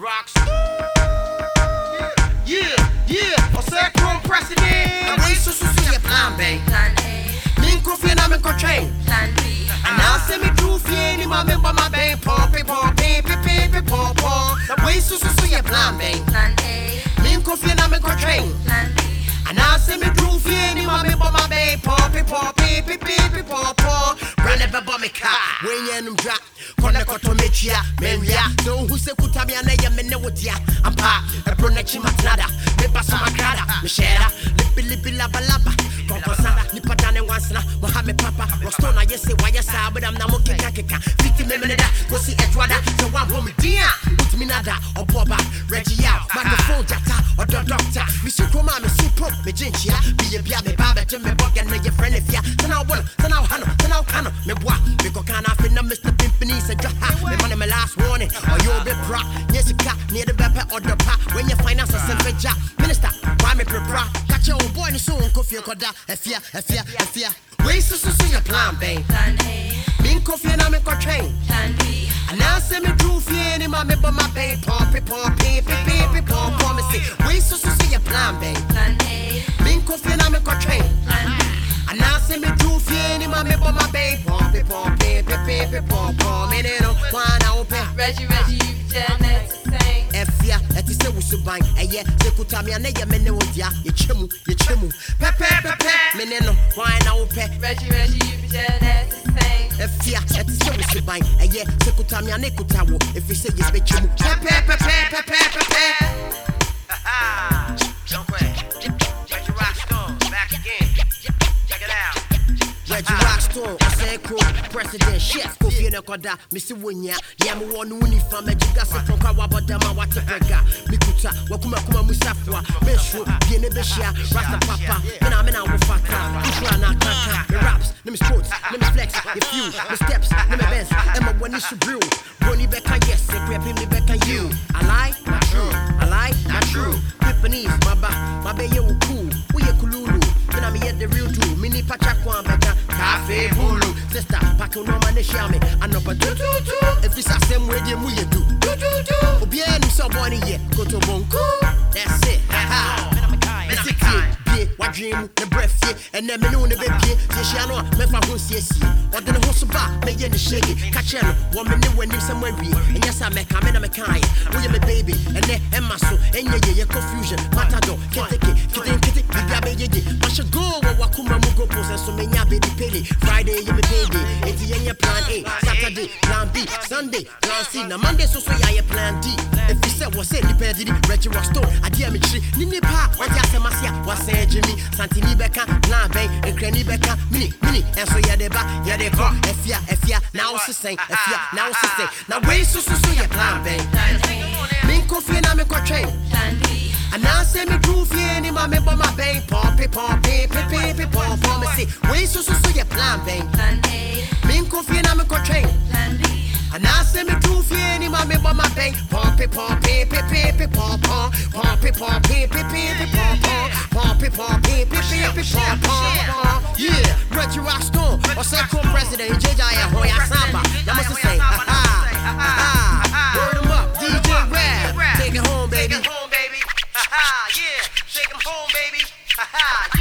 Rocks. Yeah, yeah, ɔsɛ kurom president. Awei soso so yɛ plan bɛn. Plan A, Menkɔ fie na menkɔ twɛn. Plan B, Anaasɛ meduru fie ni ma membɔ ma bɛn pɔɔpe pɔɔpe pepepe pɔɔpɔɔ. Na wei soso so yɛ plan bɛn. Plan A, Menkɔ fie na menkɔ twɛn. Plan B, Anaasɛ meduru fie ni ma membɔ ma bɛn pɔɔpe pɔɔpe pepepe pɔɔpɔɔ. Brɛ ne bɛbɔ me ka. Woenya nom dwa. Kɔnɛ kɔtɔ mekyia menwia. Sɛ ohu sɛ kuta me a na ɛyɛ me ne wo dea. Ampa ɛbro n'akyi matenada. Meba so makrada. Mehyɛda. Libilibi labalaba. Kɔnkɔsa nipa da ne nwansena. Wɔha me papa. Rɔstone ayɛ se wayɛ saa bedam na mo keka keka. Fiti me mene da. Kosi ɛdwada. Sɛ woampɔ me din a. Wotumi nada. Ɔbɔ ba. Reggie out. Microphone jata. Ɔdɔ doctor. Mesi kurom a mesi prom. Megye nkyia. Biyɛ bia me De pa. When your finance asɛm fɛgya. Minister. Kwame Prepra. Kakyɛ wo boy ne so nkɔ fie kɔda. Ɛfia. Ɛfia. Ɛfia. Wei susu so yɛ plan bɛn. Plan A, Menkɔ fie na menkɔtwɛn. Plan B, Anaasɛ meduru fie ni ma mebɔ ma bɛn pɔɔpe pɔɔpe pepepe pɔɔpɔ me se wei susu so yɛ plan bɛn. Plan A, Menkɔ fie na menkɔtwɛn. Plan B, Anaasɛ meduru fie ni ma mebɔ ma bɛn pɔɔpe pɔɔpe pepepe pɔɔpɔ me ne no kwana wopɛ. Reggie, Reggie, you Janet, suban ɛyɛ sɛ kuta me a na yɛ me ne wo dea yɛkyɛ mu yɛkyɛ mu pɛpɛɛpɛpɛ me ne no hwan na wopɛ Reggie, Reggie, you Janet, sing. ɛfia ɛte sɛ wo suban ɛyɛ sɛ kuta me a na kuta wo ɛfiri sɛ yɛbɛkyɛ mu pɛpɛɛpɛpɛpɛpɛ Reggie Rockstone, ɔsɛe kuro president chef kofie ne kɔda mesi wo nya deɛ mewɔ no woni fa magyiga sɛ pɔnkɔ a wabɔda ma wate mekuta wakumakuma mu safoa mensuro bie ne bɛhyia rasta papa. Mena mena na akaka me raps. Ne me sports ne me flex me few me steps me bɛka yes ɛkuapi me bɛka you. I sister pake nɔɔma ne hyia me anɔpa tututu ɛfiri sɛ asɛm wedeɛ mu yɛ du tututu obiaa nim sɛ ɔbɔ ne yɛ kotobonku that's it haha mɛsi tie bie wadwene mu ne brɛ fie ɛnɛ me ne wo ne bɛpie tiehyia no a mɛfa ho nsiesie ɔde ne ho so ba a mɛyɛ ne hyege ka kyerɛ no wɔ me ne w'anim sɛ moawie ɛnyɛ sɛ mɛka me na mekaeɛ woyɛ me baby ɛnɛ ɛma so ɛnyɛ yɛ yɛ confusion matadɔ keteke ketenkete biribia bɛyɛgye mahyɛ goo wɔ wakoma mu gopo so menya baby pele friday yɛ me payday enti yɛnyɛ plan a saturday plan b sunday plan c. Na monday so so yɛayɛ plan d. Ɛfiri sɛ wɔ sɛ nnipa adidi regye wasto adeɛ a mekyiri ne nnipa a wɔgye asɛm ase a mi santeni bɛka plan bɛn nkrani bɛka mini mini ɛnso yɛde ba yɛde kɔ ɛfia ɛfia na wo sesɛn ɛfia na wo sesɛn na wei so so so yɛ plan bɛn Plan A, menkɔ fie menkɔtwɛn Plan B, anaasɛ meduru fie ni ma mebɔ ma bɛn pɔɔpe pɔɔpe pepepe pɔɔpɔ me se wei so so so yɛ plan bɛn Plan A, menkɔ fie na menkɔtwɛn Plan B, anaasɛ meduru fie ni ma mebɔ ma bɛn pɔɔpe pɔɔpe pepepe pɔɔpɔ pɔɔpe pɔɔpe pepepe pɔɔpɔ pɔɔpe pɔɔpe pepepe pɔɔpɔ yeah Reggie Rockstone ɔsɛ kuro president njɛgya yɛ hɔ yɛ asamba na mo sesɛn haha Rap